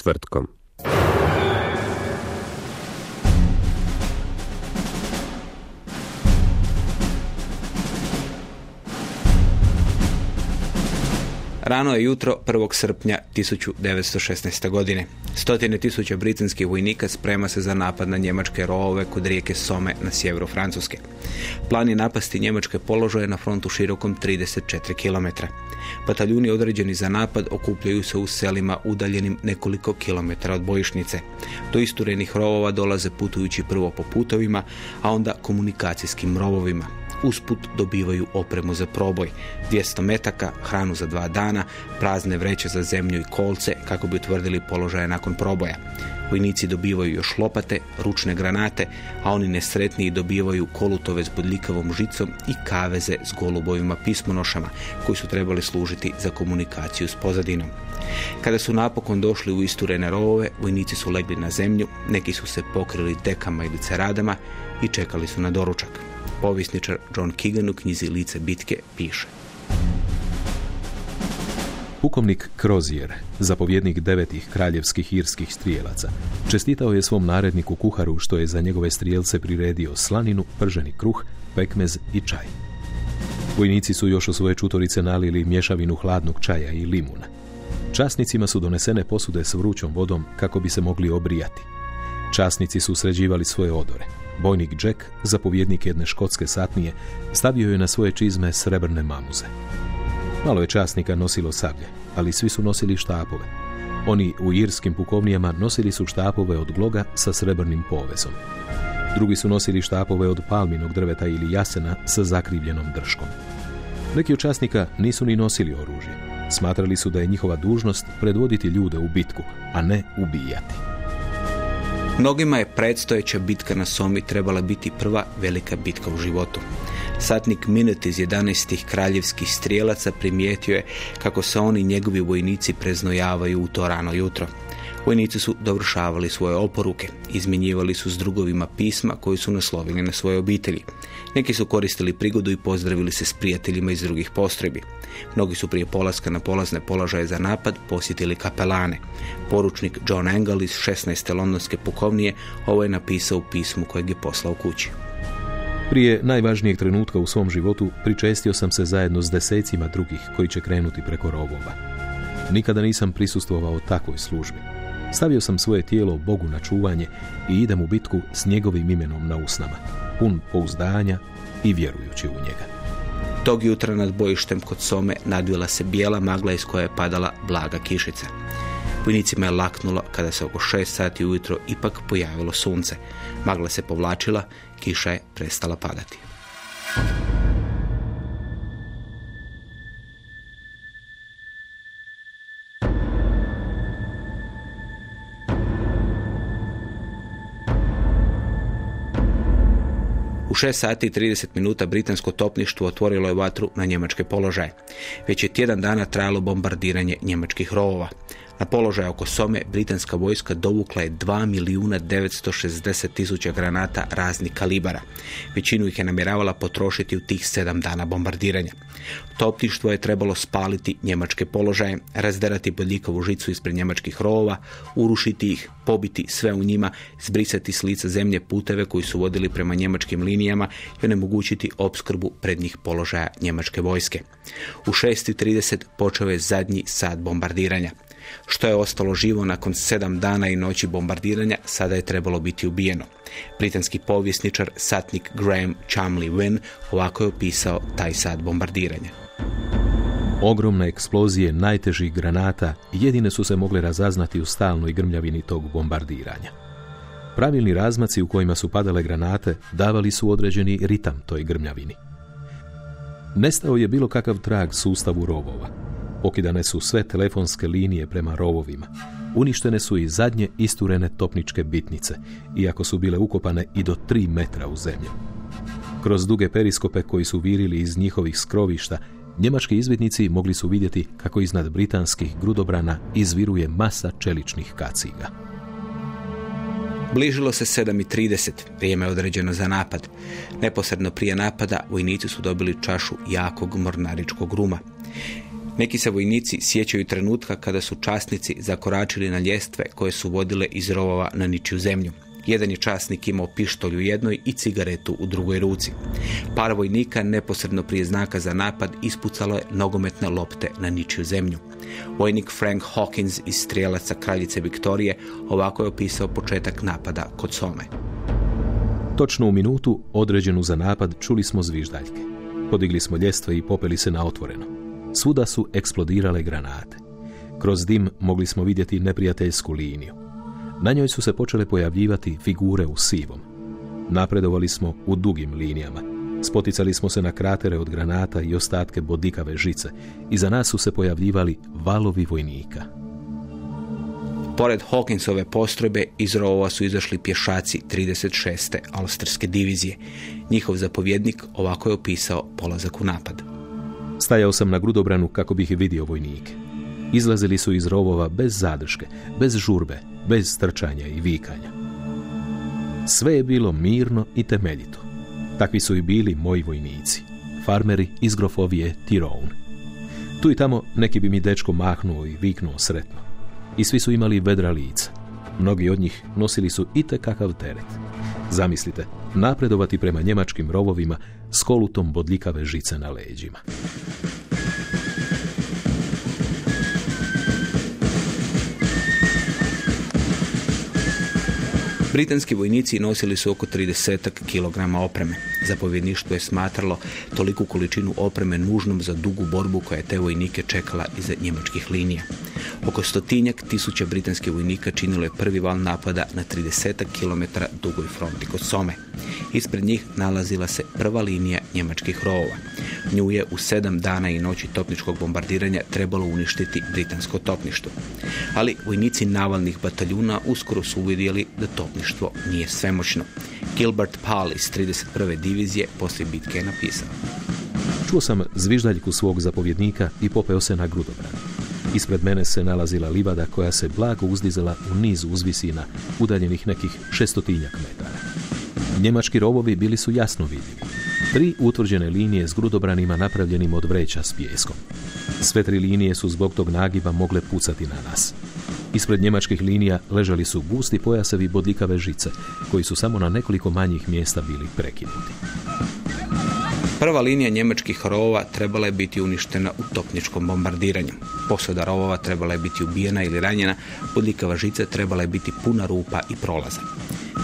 Četvrtkom. Rano je jutro 1. srpnja 1916. godine. Stotine tisuća britanskih vojnika sprema se za napad na njemačke rovove kod rijeke Some na sjeveru Francuske. Plan je napasti njemačke položaje na frontu širokom 34 km. Bataljuni određeni za napad okupljaju se u selima udaljenim nekoliko kilometara od bojišnice. Do isturenih rovova dolaze putujući prvo po putovima, a onda komunikacijskim rovovima. Usput dobivaju opremu za proboj, 200 metaka, hranu za dva dana, prazne vreće za zemlju i kolce kako bi utvrdili položaje nakon proboja. Vojnici dobivaju još lopate, ručne granate, a oni nesretniji dobivaju kolutove s bodljikavom žicom i kaveze s golubovima pismonošama koji su trebali služiti za komunikaciju s pozadinom. Kada su napokon došli u isturene rovove, vojnici su legli na zemlju, neki su se pokrili tekama ili ceradama i čekali su na doručak. Povisničar John Keegan u knjizi Lice bitke piše. Pukovnik Krozier, zapovjednik devetih kraljevskih irskih strijelaca, čestitao je svom naredniku kuharu što je za njegove strijelce priredio slaninu, prženi kruh, pekmez i čaj. Vojnici su još u svoje čutorice nalili mješavinu hladnog čaja i limuna. Časnicima su donesene posude s vrućom vodom kako bi se mogli obrijati. Časnici su sređivali svoje odore. Bojnik Jack, zapovjednik jedne škotske satnije, stavio je na svoje čizme srebrne mamuze. Malo je časnika nosilo sablje, ali svi su nosili štapove. Oni u irskim pukovnijama nosili su štapove od gloga sa srebrnim povezom. Drugi su nosili štapove od palminog drveta ili jasena sa zakrivljenom drškom. Neki od časnika nisu ni nosili oružje. Smatrali su da je njihova dužnost predvoditi ljude u bitku, a ne ubijati. Mnogima je predstojeća bitka na Somi trebala biti prva velika bitka u životu. Satnik Minut iz 11. kraljevskih strijelaca primijetio je kako se oni njegovi vojnici preznojavaju u to rano jutro. Vojnici su dovršavali svoje oporuke, izmjenjivali su s drugovima pisma koji su naslovili na svoje obitelji. Neki su koristili prigodu i pozdravili se s prijateljima iz drugih postrojbi. Mnogi su prije polaska na polazne položaje za napad posjetili kapelane. Poručnik John Engel iz 16. londonske pukovnije ovo je napisao u pismu kojeg je poslao kući. Prije najvažnijeg trenutka u svom životu pričestio sam se zajedno s desecima drugih koji će krenuti preko rovova. Nikada nisam prisustvovao takvoj službi. Stavio sam svoje tijelo Bogu na čuvanje i idem u bitku s njegovim imenom na usnama, pun pouzdanja i vjerujući u njega. Tog jutra nad bojištem kod Some nadvila se bijela magla iz koje je padala blaga kišica. Vojnicima je laknulo kada se oko šest sati ujutro ipak pojavilo sunce. Magla se povlačila, kiša je prestala padati. U 6 sati i 30 minuta britansko topništvo otvorilo je vatru na njemačke položaje. Već je tjedan dana trajalo bombardiranje njemačkih rovova. Na položaj oko Some britanska vojska dovukla je 2 milijuna 960 tisuća granata raznih kalibara. Većinu ih je namjeravala potrošiti u tih sedam dana bombardiranja. Topništvo je trebalo spaliti njemačke položaje, razderati bodljikovu žicu ispred njemačkih rovova, urušiti ih, pobiti sve u njima, zbrisati s lica zemlje puteve koji su vodili prema njemačkim linijama i onemogućiti opskrbu prednjih položaja njemačke vojske. U 6.30 počeo je zadnji sat bombardiranja. Što je ostalo živo nakon sedam dana i noći bombardiranja, sada je trebalo biti ubijeno. Britanski povjesničar, satnik Graham Chamley Wynne ovako je opisao taj sad bombardiranja. Ogromne eksplozije najtežih granata jedine su se mogle razaznati u stalnoj grmljavini tog bombardiranja. Pravilni razmaci u kojima su padale granate davali su određeni ritam toj grmljavini. Nestao je bilo kakav trag sustavu rovova. Pokidane su sve telefonske linije prema rovovima. Uništene su i zadnje isturene topničke bitnice, iako su bile ukopane i do tri metra u zemlju. Kroz duge periskope koji su virili iz njihovih skrovišta, njemački izvidnici mogli su vidjeti kako iznad britanskih grudobrana izviruje masa čeličnih kaciga. Bližilo se 7.30, vrijeme je određeno za napad. Neposredno prije napada vojnici su dobili čašu jakog mornaričkog ruma. Neki se vojnici sjećaju trenutka kada su časnici zakoračili na ljestve koje su vodile iz rovova na ničiju zemlju. Jedan je časnik imao pištolj u jednoj i cigaretu u drugoj ruci. Par vojnika neposredno prije znaka za napad ispucalo je nogometne lopte na ničiju zemlju. Vojnik Frank Hawkins iz strijelaca kraljice Viktorije ovako je opisao početak napada kod Some. Točno u minutu, određenu za napad, čuli smo zviždaljke. Podigli smo ljestve i popeli se na otvoreno. Svuda su eksplodirale granate. Kroz dim mogli smo vidjeti neprijateljsku liniju. Na njoj su se počele pojavljivati figure u sivom. Napredovali smo u dugim linijama. Spoticali smo se na kratere od granata i ostatke bodikave žice. Iza nas su se pojavljivali valovi vojnika. Pored Hawkinsove postrojbe iz rovova su izašli pješaci 36. Alsterske divizije. Njihov zapovjednik ovako je opisao polazak u napad. Stajao sam na grudobranu kako bih vidio vojnike. Izlazili su iz rovova bez zadrške, bez žurbe, bez strčanja i vikanja. Sve je bilo mirno i temeljito. Takvi su i bili moji vojnici, farmeri iz grofovije Tyrone. Tu i tamo neki bi mi dečko mahnuo i viknuo sretno. I svi su imali vedra lica. Mnogi od njih nosili su i kakav teret. Zamislite, napredovati prema njemačkim rovovima s kolutom bodljikave žice na leđima. Britanski vojnici nosili su oko 30 kg opreme. Zapovjedništvo je smatralo toliku količinu opreme nužnom za dugu borbu koja je te vojnike čekala iza njemačkih linija. Oko stotinjak tisuća britanskih vojnika činilo je prvi val napada na 30 km dugoj fronti kod Some. Ispred njih nalazila se prva linija njemačkih rovova. Nju je u sedam dana i noći topničkog bombardiranja trebalo uništiti britansko topništvo. Ali vojnici navalnih bataljuna uskoro su uvidjeli da topništvo nije svemoćno. Gilbert Pal iz 31. divizije poslije bitke je napisao. Čuo sam zviždaljku svog zapovjednika i popeo se na grudobran. Ispred mene se nalazila livada koja se blago uzdizala u niz uzvisina, udaljenih nekih šestotinjak metara. Njemački rovovi bili su jasno vidljivi. Tri utvrđene linije s grudobranima napravljenim od vreća s pijeskom. Sve tri linije su zbog tog nagiba mogle pucati na nas. Ispred njemačkih linija ležali su gusti pojasevi bodljikave žice, koji su samo na nekoliko manjih mjesta bili prekinuti. Prva linija njemačkih rovova trebala je biti uništena u topničkom bombardiranju. Posada rovova trebala je biti ubijena ili ranjena, bodljikava žica trebala je biti puna rupa i prolaza.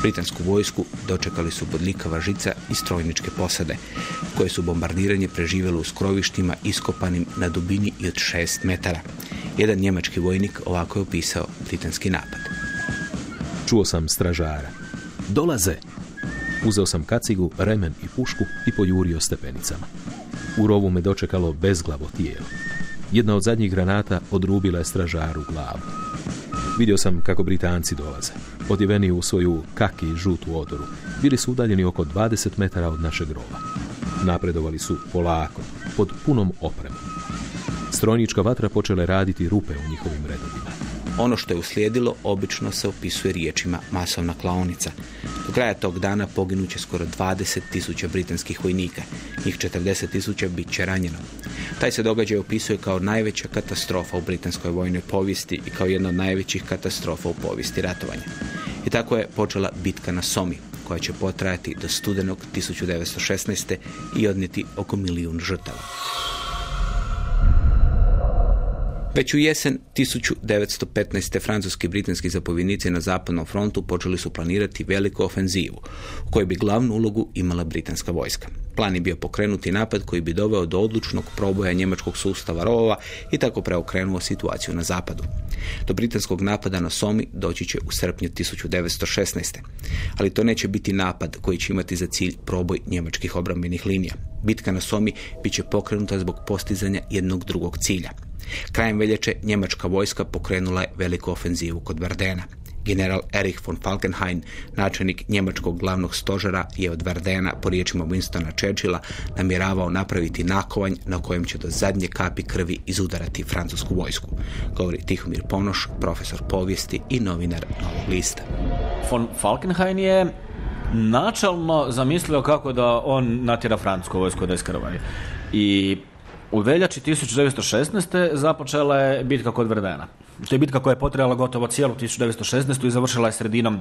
Britansku vojsku dočekali su bodljikava žica i strojničke posade, koje su bombardiranje preživjeli u skrovištima iskopanim na dubini i od 6 metara. Jedan njemački vojnik ovako je opisao britanski napad. Čuo sam stražara. Dolaze! Uzeo sam kacigu, remen i pušku i pojurio stepenicama. U rovu me dočekalo bezglavo tijelo. Jedna od zadnjih granata odrubila je stražaru glavu. Vidio sam kako Britanci dolaze. Odjeveni u svoju kaki žutu odoru. Bili su udaljeni oko 20 metara od našeg rova. Napredovali su polako, pod punom opremom. Strojnička vatra počela je raditi rupe u njihovim redovima. Ono što je uslijedilo obično se opisuje riječima masovna klaonica. Do kraja tog dana poginuće skoro 20 tisuća britanskih vojnika. Njih 40 tisuća bit će ranjeno. Taj se događaj opisuje kao najveća katastrofa u britanskoj vojnoj povijesti i kao jedna od najvećih katastrofa u povijesti ratovanja. I tako je počela bitka na Somi, koja će potrajati do studenog 1916. i odnijeti oko milijun žrtava. Već u jesen 1915. francuski i britanski zapovjednici na zapadnom frontu počeli su planirati veliku ofenzivu u kojoj bi glavnu ulogu imala britanska vojska. Plan je bio pokrenuti napad koji bi doveo do odlučnog proboja njemačkog sustava rovova i tako preokrenuo situaciju na zapadu. Do britanskog napada na Somi doći će u srpnju 1916. Ali to neće biti napad koji će imati za cilj proboj njemačkih obrambenih linija. Bitka na Somi bit će pokrenuta zbog postizanja jednog drugog cilja. Krajem veljače njemačka vojska pokrenula je veliku ofenzivu kod Verdena. General Erich von Falkenhayn, načelnik njemačkog glavnog stožera, je od Verdena, po riječima Winstona Churchilla, namjeravao napraviti nakovanj na kojem će do zadnje kapi krvi izudarati francusku vojsku. Govori Tihomir Ponoš, profesor povijesti i novinar Novog lista. Von Falkenhayn je načalno zamislio kako da on natjera francusku vojsku da iskrvari. I u veljači 1916. započela je bitka kod Verdena. To je bitka koja je potrebala gotovo cijelu 1916. i završila je sredinom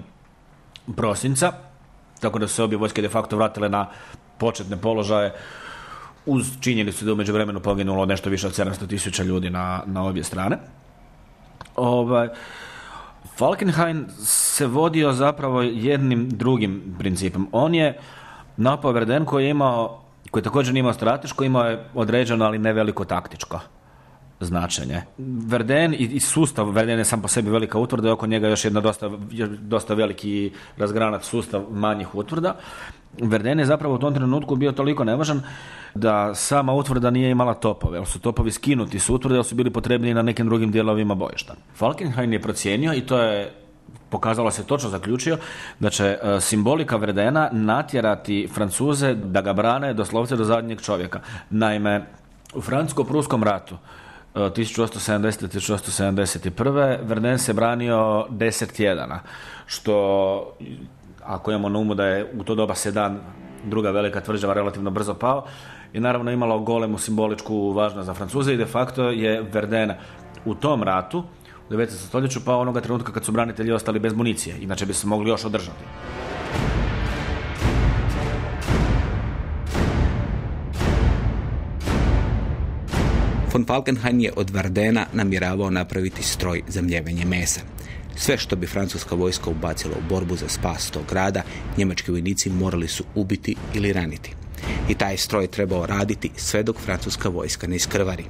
prosinca, tako da su se obje vojske de facto vratile na početne položaje uz činjenicu da je u međuvremenu poginulo nešto više od 700 tisuća ljudi na, na obje strane. Ovaj, Falkenhayn se vodio zapravo jednim drugim principom. On je napao Verden koji je imao, koji također nije imao strateško, imao je određeno, ali ne veliko taktičko značenje. Verden i, i sustav, Verden je sam po sebi velika utvrda i oko njega još jedna dosta, dosta veliki razgranat sustav manjih utvrda. Verden je zapravo u tom trenutku bio toliko nevažan da sama utvrda nije imala topove, jer su topovi skinuti s utvrde, jer su bili potrebni na nekim drugim dijelovima bojišta. Falkenhayn je procijenio i to je pokazalo se točno zaključio da će e, simbolika Verdena natjerati Francuze da ga brane doslovce do zadnjeg čovjeka. Naime, u Francusko-Pruskom ratu 1870-1871. Verden se branio 10 tjedana, što ako imamo na umu da je u to doba Sedan druga velika tvrđava relativno brzo pao i naravno imalo golemu simboličku važnost za Francuze i de facto je Verden u tom ratu u 19. stoljeću pao onoga trenutka kad su branitelji ostali bez municije, inače bi se mogli još održati. Von Falkenhayn je od Vardena namjeravao napraviti stroj za mljevenje mesa. Sve što bi francuska vojska ubacila u borbu za spas tog grada, njemački vojnici morali su ubiti ili raniti. I taj stroj trebao raditi sve dok francuska vojska ne iskrvari.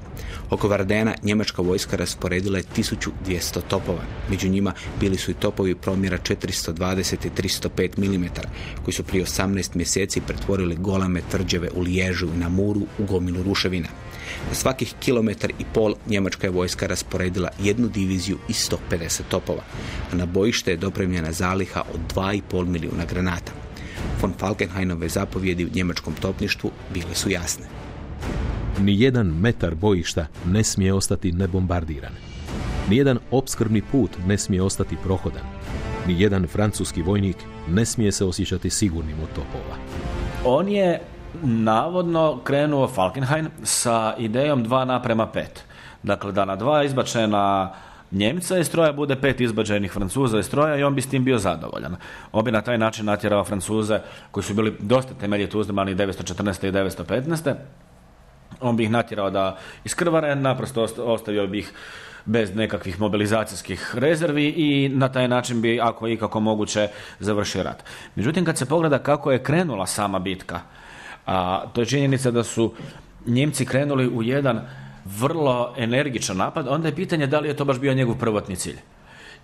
Oko Vardena njemačka vojska rasporedila je 1200 topova. Među njima bili su i topovi promjera 420 i 305 mm, koji su prije 18 mjeseci pretvorili goleme tvrđave u Liježu i na Muru u gomilu ruševina. Na svakih kilometar i pol njemačka je vojska rasporedila jednu diviziju i 150 topova, a na bojište je dopremljena zaliha od 2,5 milijuna granata. Von Falkenhaynove zapovjedi u njemačkom topništvu bile su jasne. Ni jedan metar bojišta ne smije ostati nebombardiran. Ni jedan opskrbni put ne smije ostati prohodan. Ni jedan francuski vojnik ne smije se osjećati sigurnim od topova. On je navodno krenuo Falkenhayn sa idejom 2 naprema 5. Dakle, da na dva izbačena Njemca iz stroja bude pet izbačenih Francuza iz stroja i on bi s tim bio zadovoljan. On bi na taj način natjerao Francuze koji su bili dosta temeljito uzdrmani 914. i 915. On bi ih natjerao da iskrvare, naprosto ostavio bi ih bez nekakvih mobilizacijskih rezervi i na taj način bi, ako je ikako moguće, završio rat. Međutim, kad se pogleda kako je krenula sama bitka, a to je činjenica da su Njemci krenuli u jedan vrlo energičan napad, onda je pitanje da li je to baš bio njegov prvotni cilj.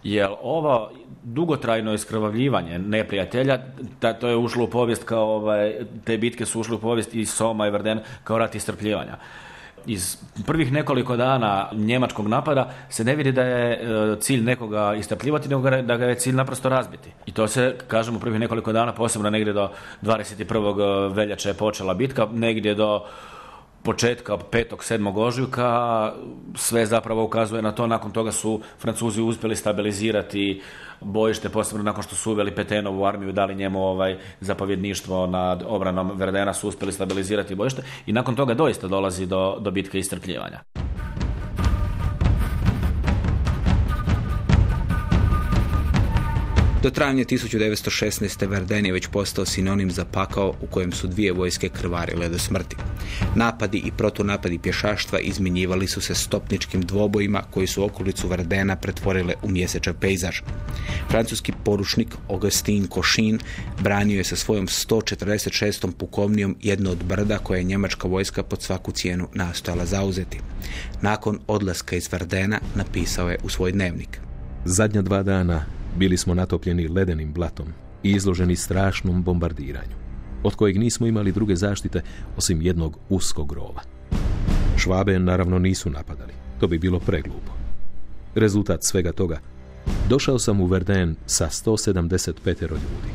Jer ovo dugotrajno iskrvavljivanje neprijatelja, da, to je ušlo u povijest kao, ovaj, te bitke su ušle u povijest i Soma i Verden kao rat istrpljivanja. Iz prvih nekoliko dana njemačkog napada se ne vidi da je e, cilj nekoga istrpljivati, nego da ga je cilj naprosto razbiti. I to se, kažemo, prvih nekoliko dana, posebno negdje do 21. veljače je počela bitka, negdje do početka 5. 7. ožujka sve zapravo ukazuje na to. Nakon toga su Francuzi uspjeli stabilizirati bojište, posebno nakon što su uveli Petenovu armiju, dali njemu ovaj zapovjedništvo nad obranom Verdena, su uspjeli stabilizirati bojište i nakon toga doista dolazi do, do bitke istrpljivanja. Do travnja 1916. Verden je već postao sinonim za pakao u kojem su dvije vojske krvarile do smrti. Napadi i protunapadi pješaštva izmjenjivali su se stopničkim dvobojima koji su okolicu Verdena pretvorile u mjesečan pejzaž. Francuski porušnik Augustin Cochin branio je sa svojom 146. pukovnijom jedno od brda koje je njemačka vojska pod svaku cijenu nastojala zauzeti. Nakon odlaska iz Verdena napisao je u svoj dnevnik. Zadnja dva dana bili smo natopljeni ledenim blatom i izloženi strašnom bombardiranju, od kojeg nismo imali druge zaštite osim jednog uskog rova. Švabe naravno nisu napadali, to bi bilo preglupo. Rezultat svega toga, došao sam u Verden sa 175 ljudi.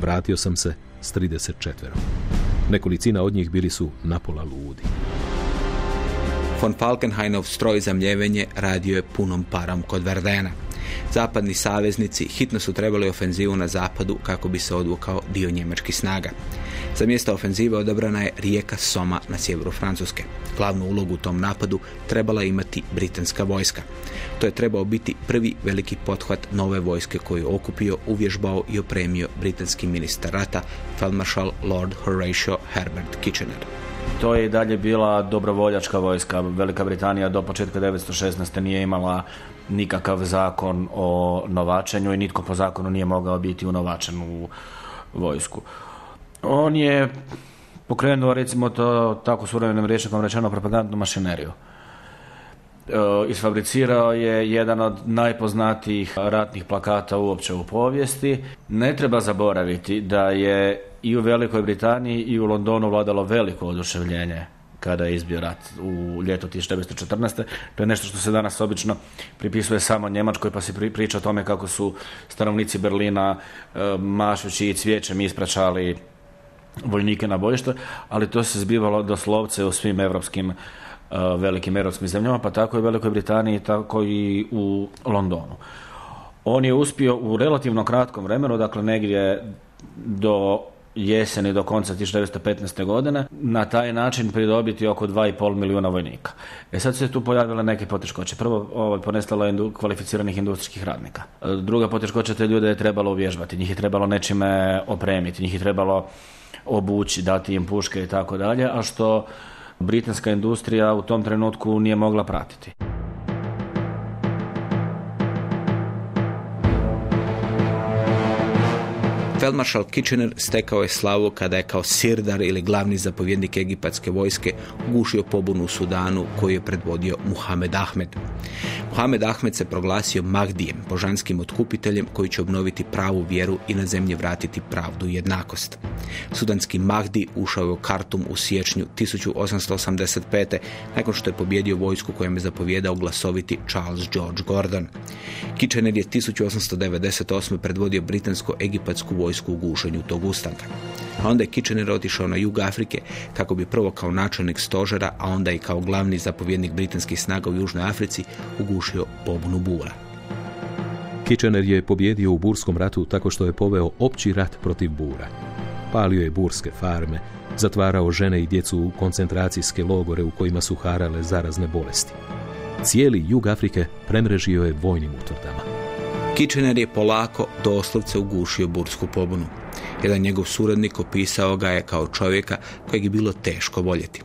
Vratio sam se s 34. Nekolicina od njih bili su napola ludi. Von Falkenhaynov stroj za mljevenje radio je punom parom kod Verdena. Zapadni saveznici hitno su trebali ofenzivu na zapadu kako bi se odvukao dio njemačkih snaga. Za mjesto ofenzive odabrana je rijeka Soma na sjeveru Francuske. Glavnu ulogu u tom napadu trebala imati britanska vojska. To je trebao biti prvi veliki pothvat nove vojske koju je okupio, uvježbao i opremio britanski ministar rata, feldmaršal Lord Horatio Herbert Kitchener. To je i dalje bila dobrovoljačka vojska. Velika Britanija do početka 1916. nije imala nikakav zakon o novačenju i nitko po zakonu nije mogao biti unovačen u vojsku. On je pokrenuo, recimo to tako suvremenim rječnikom rečeno, propagandnu mašineriju. E, isfabricirao je jedan od najpoznatijih ratnih plakata uopće u povijesti. Ne treba zaboraviti da je i u Velikoj Britaniji i u Londonu vladalo veliko oduševljenje kada je izbio rat u ljeto 1914. To je nešto što se danas obično pripisuje samo Njemačkoj, pa se priča o tome kako su stanovnici Berlina e, mašući i cvijećem ispraćali vojnike na bojište, ali to se zbivalo doslovce u svim evropskim e, velikim europskim zemljama, pa tako i u Velikoj Britaniji, tako i u Londonu. On je uspio u relativno kratkom vremenu, dakle negdje do jeseni do konca 1915. godine na taj način pridobiti oko 2,5 milijuna vojnika. E sad se tu pojavile neke poteškoće. Prvo, ovo, ponestalo je kvalificiranih industrijskih radnika. E, druga poteškoća te ljude je trebalo uvježbati, njih je trebalo nečime opremiti, njih je trebalo obući, dati im puške i tako dalje, a što britanska industrija u tom trenutku nije mogla pratiti. Feldmaršal Kitchener stekao je slavu kada je kao sirdar ili glavni zapovjednik egipatske vojske gušio pobunu u Sudanu koju je predvodio Muhammed Ahmed. Muhammed Ahmed se proglasio Mahdijem, božanskim otkupiteljem koji će obnoviti pravu vjeru i na zemlji vratiti pravdu i jednakost. Sudanski Mahdi ušao je u Kartum u siječnju 1885. nakon što je pobjedio vojsku kojem je zapovjedao glasoviti Charles George Gordon. Kitchener je 1898. predvodio britansko-egipatsku vojsku u gušenju tog ustanka. A onda je Kitchener otišao na jug Afrike kako bi prvo kao načelnik stožera, a onda i kao glavni zapovjednik britanskih snaga u Južnoj Africi ugušio pobunu bura. Kitchener je pobjedio u Burskom ratu tako što je poveo opći rat protiv bura. Palio je burske farme, zatvarao žene i djecu u koncentracijske logore u kojima su harale zarazne bolesti. Cijeli jug Afrike premrežio je vojnim utvrdama. Kitchener je polako doslovce ugušio bursku pobunu. Jedan njegov suradnik opisao ga je kao čovjeka kojeg je bilo teško voljeti.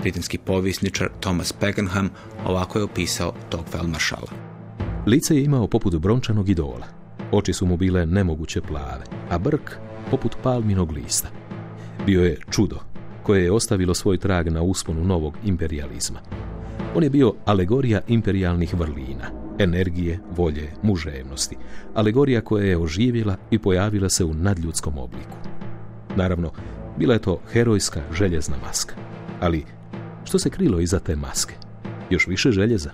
Britanski povjesničar Thomas Pakenham ovako je opisao tog feldmaršala. Lice je imao poput brončanog idola. Oči su mu bile nemoguće plave, a brk poput palminog lista. Bio je čudo koje je ostavilo svoj trag na usponu novog imperializma. On je bio alegorija imperialnih vrlina, energije, volje, muževnosti. Alegorija koja je oživjela i pojavila se u nadljudskom obliku. Naravno, bila je to herojska željezna maska. Ali što se krilo iza te maske? Još više željeza?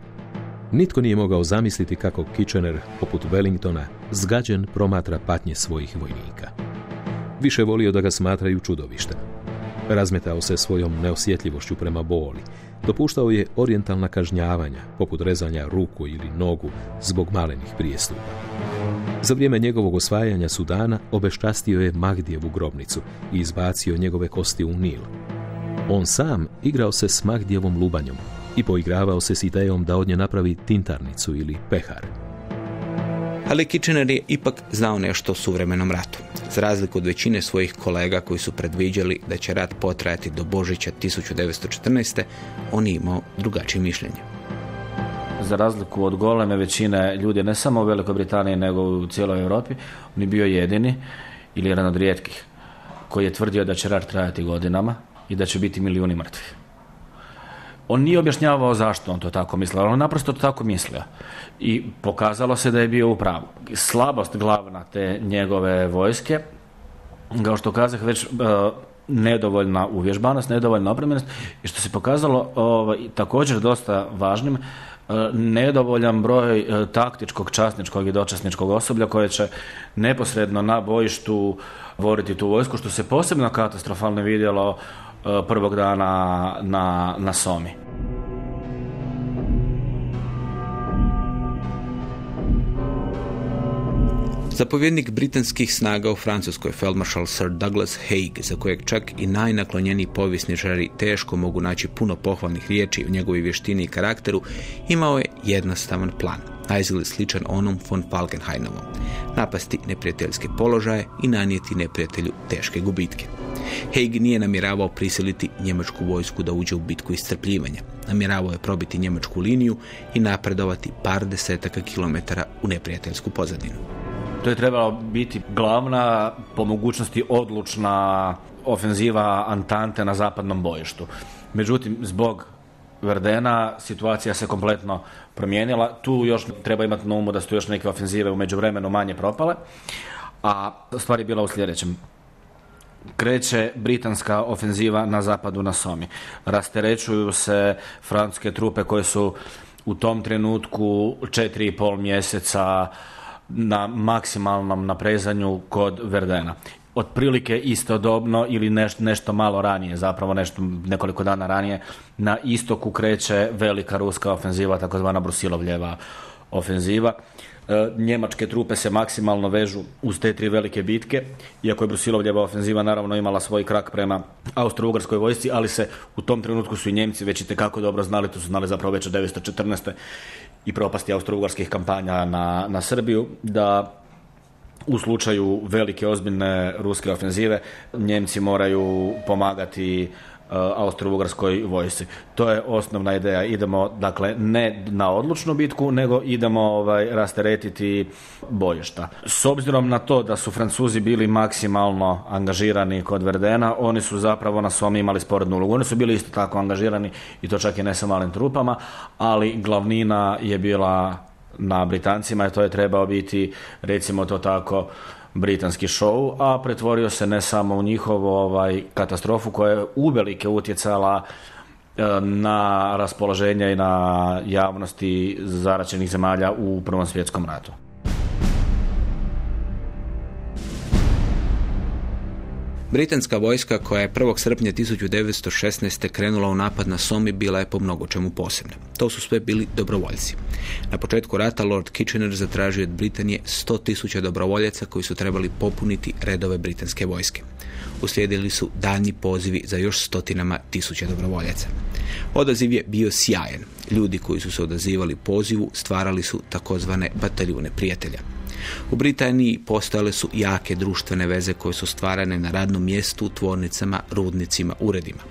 Nitko nije mogao zamisliti kako Kitchener, poput Wellingtona, zgađen promatra patnje svojih vojnika. Više volio da ga smatraju čudovištem. Razmetao se svojom neosjetljivošću prema boli. Dopuštao je orijentalna kažnjavanja, poput rezanja ruku ili nogu zbog malenih prijestupa. Za vrijeme njegovog osvajanja Sudana obeščastio je Magdijevu grobnicu i izbacio njegove kosti u Nil. On sam igrao se s Magdijevom lubanjom i poigravao se s idejom da od nje napravi tintarnicu ili pehar. Ali Kitchener je ipak znao nešto o suvremenom ratu. Za razliku od većine svojih kolega koji su predviđali da će rat potrajati do Božića 1914. on je imao drugačije mišljenje. Za razliku od goleme većine ljudi, ne samo u Velikoj Britaniji, nego u cijeloj Europi, on je bio jedini ili jedan od rijetkih koji je tvrdio da će rat trajati godinama i da će biti milijuni mrtvih. On nije objašnjavao zašto on to tako mislio, ali on naprosto to tako mislio. I pokazalo se da je bio u pravu. Slabost glavna te njegove vojske, kao što kazah već, e, nedovoljna uvježbanost, nedovoljna opremljenost i što se pokazalo ovaj, također dosta važnim, e, nedovoljan broj e, taktičkog, časničkog i dočasničkog osoblja koje će neposredno na bojištu voditi tu vojsku, što se posebno katastrofalno vidjelo prvog dana na, na Somi. Zapovjednik britanskih snaga u Francuskoj, feldmaršal Sir Douglas Haig, za kojeg čak i najnaklonjeniji povjesničari teško mogu naći puno pohvalnih riječi o njegovoj vještini i karakteru, imao je jednostavan plan, najzgled sličan onom von Falkenhainovom. Napasti neprijateljske položaje i nanijeti neprijatelju teške gubitke. Haig nije namjeravao prisiliti njemačku vojsku da uđe u bitku iscrpljivanja. Namjeravao je probiti njemačku liniju i napredovati par desetaka kilometara u neprijateljsku pozadinu. To je trebalo biti glavna, po mogućnosti odlučna ofenziva Antante na zapadnom bojištu. Međutim, zbog Verdena situacija se kompletno promijenila. Tu još treba imati na umu da su još neke ofenzive u međuvremenu manje propale. A stvar je bila u sljedećem. Kreće britanska ofenziva na zapadu na Somi. Rasterećuju se francuske trupe koje su u tom trenutku četiri i pol mjeseca na maksimalnom naprezanju kod Verdena. Otprilike istodobno ili nešto malo ranije, zapravo nešto nekoliko dana ranije, na istoku kreće velika ruska ofenziva, takozvana Brusilovljeva ofenziva. E, njemačke trupe se maksimalno vežu uz te tri velike bitke, iako je Brusilovljeva ofenziva naravno imala svoj krak prema Austro-Ugarskoj vojsci, ali se u tom trenutku su i Njemci već i tekako dobro znali, to su znali zapravo već od 1914. i propasti austro-ugarskih kampanja na, na Srbiju, da u slučaju velike ozbiljne ruske ofenzive Njemci moraju pomagati Uh, austro-ugarskoj vojsci. To je osnovna ideja. Idemo, dakle, ne na odlučnu bitku, nego idemo ovaj, rasteretiti bojišta. S obzirom na to da su Francuzi bili maksimalno angažirani kod Verdena, oni su zapravo na svom imali sporednu ulogu. Oni su bili isto tako angažirani i to čak i ne sa malim trupama, ali glavnina je bila na Britancima i to je trebao biti, recimo to tako, britanski show, a pretvorio se ne samo u njihovu ovaj, katastrofu koja je uvelike utjecala e, na raspoloženje i na javnosti zaračenih zemalja u Prvom svjetskom ratu. Britanska vojska koja je 1. srpnja 1916. krenula u napad na Somi bila je po mnogo čemu posebna. To su sve bili dobrovoljci. Na početku rata Lord Kitchener zatražio od Britanije 100.000 dobrovoljaca koji su trebali popuniti redove britanske vojske. Uslijedili su daljnji pozivi za još stotinama tisuća dobrovoljaca. Odaziv je bio sjajan. Ljudi koji su se odazivali pozivu stvarali su takozvane bataljune prijatelja. U Britaniji postojale su jake društvene veze koje su stvarane na radnom mjestu, tvornicama, rudnicima, uredima.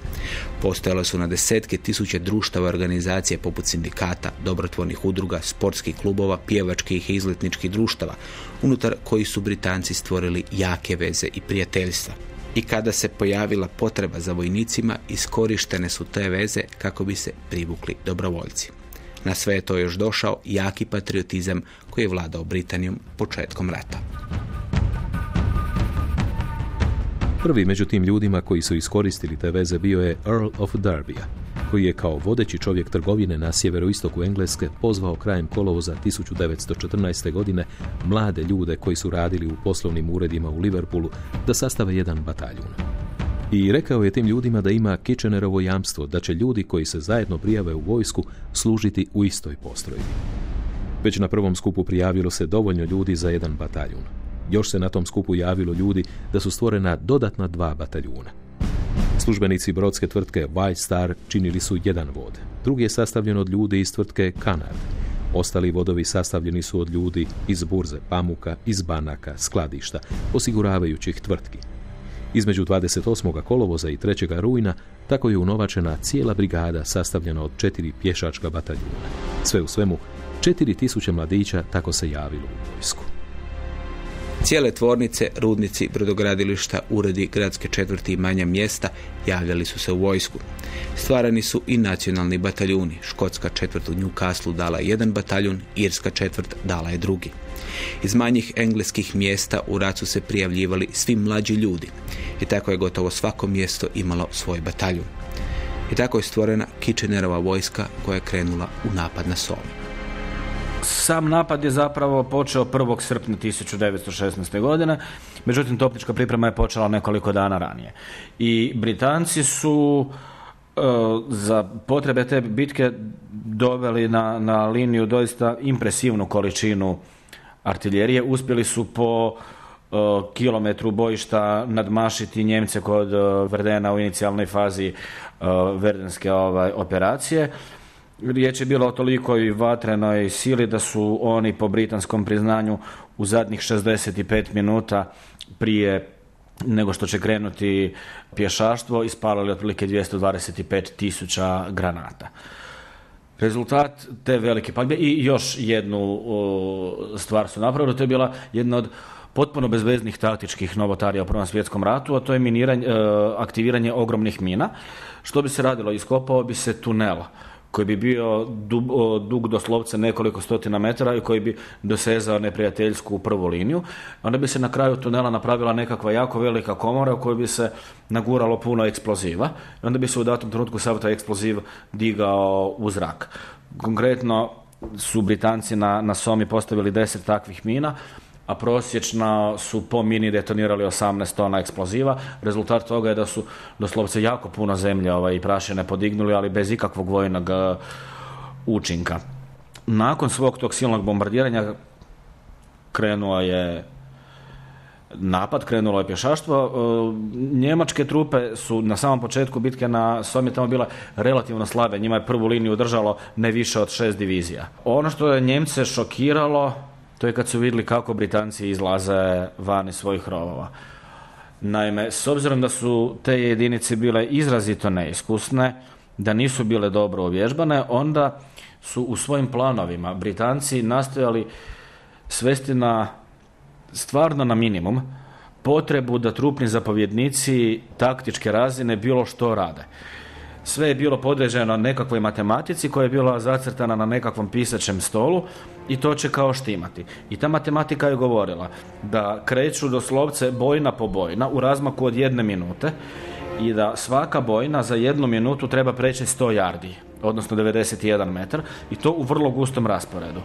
Postojale su na desetke tisuće društava organizacije poput sindikata, dobrotvornih udruga, sportskih klubova, pjevačkih i izletničkih društava, unutar koji su Britanci stvorili jake veze i prijateljstva. I kada se pojavila potreba za vojnicima, iskorištene su te veze kako bi se privukli dobrovoljci. Na sve je to još došao jaki patriotizam koji je vladao Britanijom početkom rata. Prvi među tim ljudima koji su iskoristili te veze bio je Earl of Derbya, koji je kao vodeći čovjek trgovine na sjeveroistoku Engleske pozvao krajem kolovoza 1914. godine mlade ljude koji su radili u poslovnim uredima u Liverpoolu da sastave jedan bataljun. I rekao je tim ljudima da ima Kitchenerovo jamstvo da će ljudi koji se zajedno prijave u vojsku služiti u istoj postrojbi. Već na prvom skupu prijavilo se dovoljno ljudi za jedan bataljun. Još se na tom skupu javilo ljudi da su stvorena dodatna dva bataljuna. Službenici brodske tvrtke White Star činili su jedan vod. Drugi je sastavljen od ljudi iz tvrtke Canard. Ostali vodovi sastavljeni su od ljudi iz burze pamuka, iz banaka, skladišta, osiguravajućih tvrtki. Između 28. kolovoza i 3. rujna tako je unovačena cijela brigada sastavljena od četiri pješačka bataljuna. Sve u svemu, 4000 mladića tako se javilo u vojsku. Cijele tvornice, rudnici, brodogradilišta, uredi, gradske četvrti i manja mjesta javljali su se u vojsku. Stvarani su i nacionalni bataljuni. Škotska četvrt u Newcastle dala jedan bataljun, Irska četvrt dala je drugi. Iz manjih engleskih mjesta u rat su se prijavljivali svi mlađi ljudi i tako je gotovo svako mjesto imalo svoj bataljun. I tako je stvorena Kitchenerova vojska koja je krenula u napad na Somi. Sam napad je zapravo počeo 1. srpnja 1916. godine, međutim topnička priprema je počela nekoliko dana ranije. I Britanci su e, za potrebe te bitke doveli na, na liniju doista impresivnu količinu artiljerije. Uspjeli su po e, kilometru bojišta nadmašiti Njemce kod e, Verdena u inicijalnoj fazi Verdenske ovaj, operacije. Riječ je bilo o tolikoj vatrenoj sili da su oni po britanskom priznanju u zadnjih 65 minuta prije nego što će krenuti pješaštvo ispalili otprilike 225 tisuća granata. Rezultat te velike paljbe i još jednu stvar su napravili, to je bila jedna od potpuno bezveznih taktičkih novotarija u Prvom svjetskom ratu, a to je miniranje, e, aktiviranje ogromnih mina. Što bi se radilo? Iskopao bi se tunel koji bi bio dug, dug doslovce nekoliko stotina metara i koji bi dosezao neprijateljsku prvu liniju. Onda bi se na kraju tunela napravila nekakva jako velika komora u kojoj bi se naguralo puno eksploziva. I onda bi se u datom trenutku sav taj eksploziv digao u zrak. Konkretno su Britanci na, na Somi postavili deset takvih mina, a prosječno su po mini detonirali 18 tona eksploziva. Rezultat toga je da su doslovce jako puno zemlje ovaj, i prašine podignuli, ali bez ikakvog vojnog uh, učinka. Nakon svog tog silnog bombardiranja krenuo je napad, krenulo je pješaštvo. Uh, njemačke trupe su na samom početku bitke na Somi tamo bila relativno slabe. Njima je prvu liniju držalo ne više od šest divizija. Ono što je Njemce šokiralo to je kad su vidjeli kako Britanci izlaze van iz svojih rovova. Naime, s obzirom da su te jedinice bile izrazito neiskusne, da nisu bile dobro uvježbane, onda su u svojim planovima Britanci nastojali svesti na stvarno na minimum potrebu da trupni zapovjednici taktičke razine bilo što rade. Sve je bilo podređeno nekakvoj matematici koja je bila zacrtana na nekakvom pisaćem stolu i to će kao štimati. I ta matematika je govorila da kreću doslovce bojna po bojna u razmaku od jedne minute i da svaka bojna za jednu minutu treba preći 100 yardi, odnosno 91 metar i to u vrlo gustom rasporedu.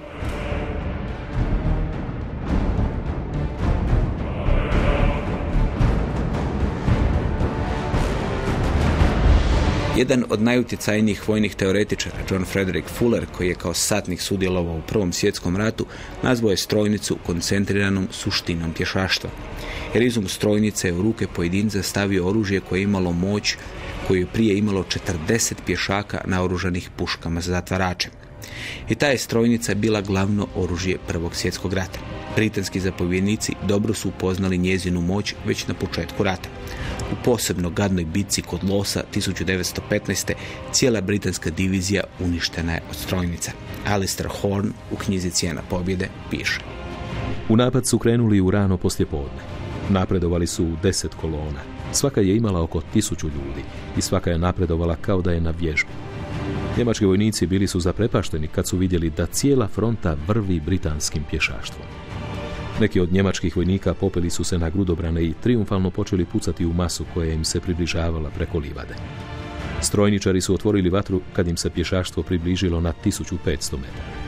Jedan od najutjecajnijih vojnih teoretičara, John Frederick Fuller, koji je kao satnik sudjelovao u Prvom svjetskom ratu, nazvao je strojnicu koncentriranom suštinom pješaštva. Jer izum strojnice je u ruke pojedinca stavio oružje koje je imalo moć koju je prije imalo 40 pješaka naoružanih puškama za zatvaračem. I ta je strojnica bila glavno oružje Prvog svjetskog rata. Britanski zapovjednici dobro su upoznali njezinu moć već na početku rata. U posebno gadnoj bitci kod Losa 1915. cijela britanska divizija uništena je od strojnica. Alistair Horn u knjizi Cijena pobjede piše. U napad su krenuli u rano poslijepodne. Napredovali su u deset kolona. Svaka je imala oko tisuću ljudi i svaka je napredovala kao da je na vježbi. Njemački vojnici bili su zaprepašteni kad su vidjeli da cijela fronta vrvi britanskim pješaštvom. Neki od njemačkih vojnika popeli su se na grudobrane i triumfalno počeli pucati u masu koja im se približavala preko livade. Strojničari su otvorili vatru kad im se pješaštvo približilo na 1500 metara.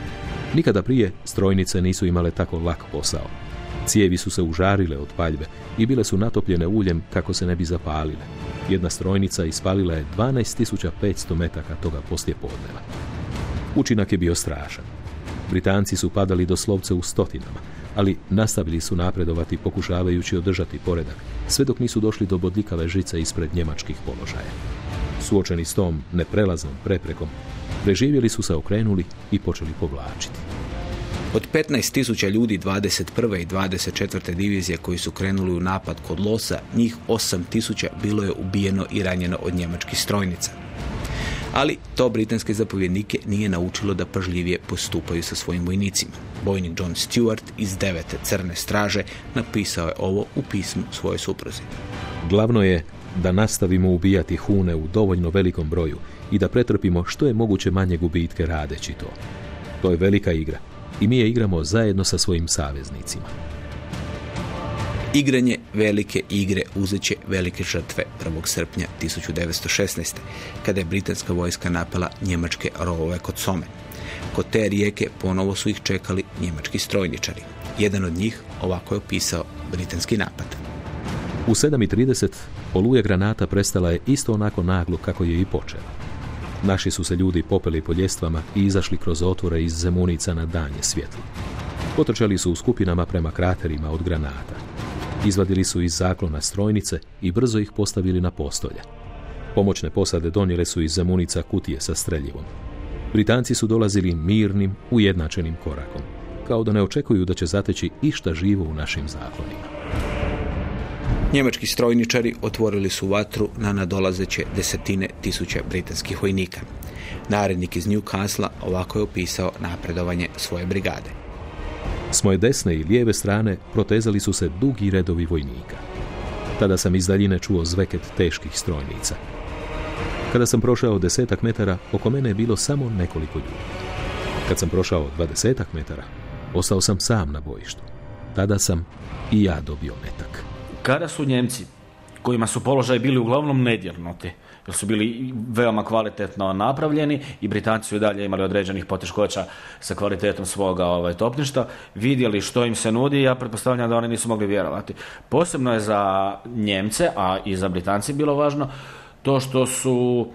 Nikada prije strojnice nisu imale tako lak posao. Cijevi su se užarile od paljbe i bile su natopljene uljem kako se ne bi zapalile. Jedna strojnica ispalila je 12.500 metaka toga poslije podneva. Učinak je bio strašan. Britanci su padali doslovce u stotinama, ali nastavili su napredovati pokušavajući održati poredak, sve dok nisu došli do bodljikave žice ispred njemačkih položaja. Suočeni s tom neprelaznom preprekom, Preživjeli su se okrenuli i počeli povlačiti. Od 15.000 ljudi 21. i 24. divizije koji su krenuli u napad kod Losa, njih 8.000 bilo je ubijeno i ranjeno od njemačkih strojnica. Ali to britanske zapovjednike nije naučilo da pažljivije postupaju sa svojim vojnicima. Bojnik John Stewart iz devete crne straže napisao je ovo u pismu svoje supruzi. Glavno je da nastavimo ubijati hune u dovoljno velikom broju i da pretrpimo što je moguće manje gubitke radeći to. To je velika igra i mi je igramo zajedno sa svojim saveznicima. Igranje velike igre uzet će velike žrtve 1. srpnja 1916. kada je britanska vojska napala njemačke rovove kod Some. Kod te rijeke ponovo su ih čekali njemački strojničari. Jedan od njih ovako je opisao britanski napad. U 7.30 oluja granata prestala je isto onako naglo kako je i počela. Naši su se ljudi popeli po ljestvama i izašli kroz otvore iz zemunica na danje svjetlo. Potrčali su u skupinama prema kraterima od granata. Izvadili su iz zaklona strojnice i brzo ih postavili na postolje. Pomoćne posade donijele su iz zemunica kutije sa streljivom. Britanci su dolazili mirnim, ujednačenim korakom, kao da ne očekuju da će zateći išta živo u našim zaklonima. Njemački strojničari otvorili su vatru na nadolazeće desetine tisuća britanskih vojnika. Narednik iz Newcastle ovako je opisao napredovanje svoje brigade. S moje desne i lijeve strane protezali su se dugi redovi vojnika. Tada sam iz daljine čuo zveket teških strojnica. Kada sam prošao desetak metara, oko mene je bilo samo nekoliko ljudi. Kad sam prošao dvadesetak metara, ostao sam sam na bojištu. Tada sam i ja dobio metak. Kada su Njemci, kojima su položaj bili uglavnom nedjernuti, jer su bili veoma kvalitetno napravljeni i Britanci su i dalje imali određenih poteškoća sa kvalitetom svoga ovaj, topništa, vidjeli što im se nudi, ja pretpostavljam da oni nisu mogli vjerovati. Posebno je za Njemce, a i za Britanci bilo važno, to što su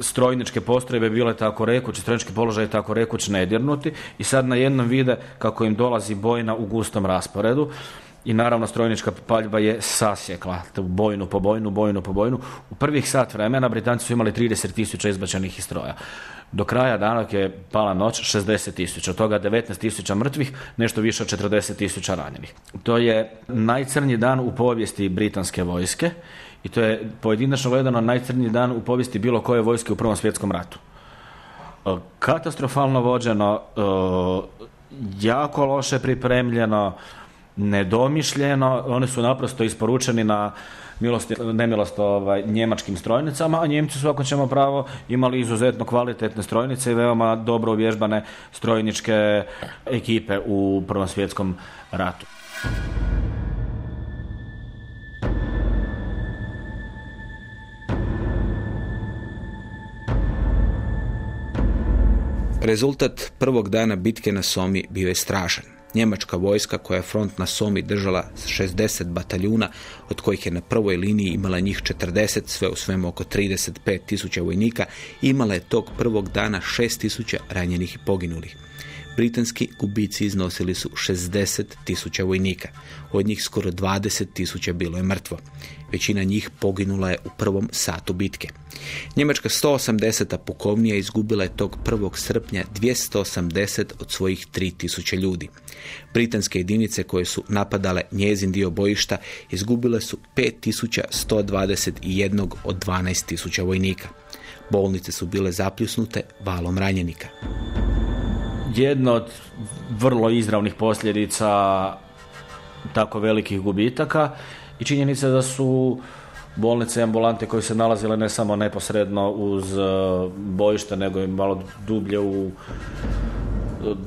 strojničke postrojbe bile tako rekući, strojnički položaj tako rekuć nedjernuti i sad na jednom vide kako im dolazi bojna u gustom rasporedu i naravno strojnička paljba je sasjekla bojnu po bojnu, bojnu po bojnu. U prvih sat vremena Britanci su imali 30 tisuća izbačenih iz stroja. Do kraja dana je pala noć 60 tisuća, od toga 19 tisuća mrtvih, nešto više od 40 tisuća ranjenih. To je najcrnji dan u povijesti britanske vojske i to je pojedinačno gledano najcrnji dan u povijesti bilo koje vojske u Prvom svjetskom ratu. Katastrofalno vođeno, jako loše pripremljeno, nedomišljeno, oni su naprosto isporučeni na milost, nemilost ovaj, njemačkim strojnicama, a Njemci su, ako ćemo pravo, imali izuzetno kvalitetne strojnice i veoma dobro uvježbane strojničke ekipe u Prvom svjetskom ratu. Rezultat prvog dana bitke na Somi bio je strašan. Njemačka vojska koja je front na Somi držala 60 bataljuna, od kojih je na prvoj liniji imala njih 40, sve u svemu oko 35 tisuća vojnika, imala je tog prvog dana 6 tisuća ranjenih i poginulih. Britanski gubici iznosili su 60 tisuća vojnika. Od njih skoro 20 tisuća bilo je mrtvo. Većina njih poginula je u prvom satu bitke. Njemačka 180. pukovnija izgubila je tog 1. srpnja 280 od svojih 3000 ljudi. Britanske jedinice koje su napadale njezin dio bojišta izgubile su 5121 od 12.000 vojnika. Bolnice su bile zapljusnute valom ranjenika. Jedna od vrlo izravnih posljedica tako velikih gubitaka i činjenica da su bolnice i ambulante koje se nalazile ne samo neposredno uz e, bojište, nego i malo dublje u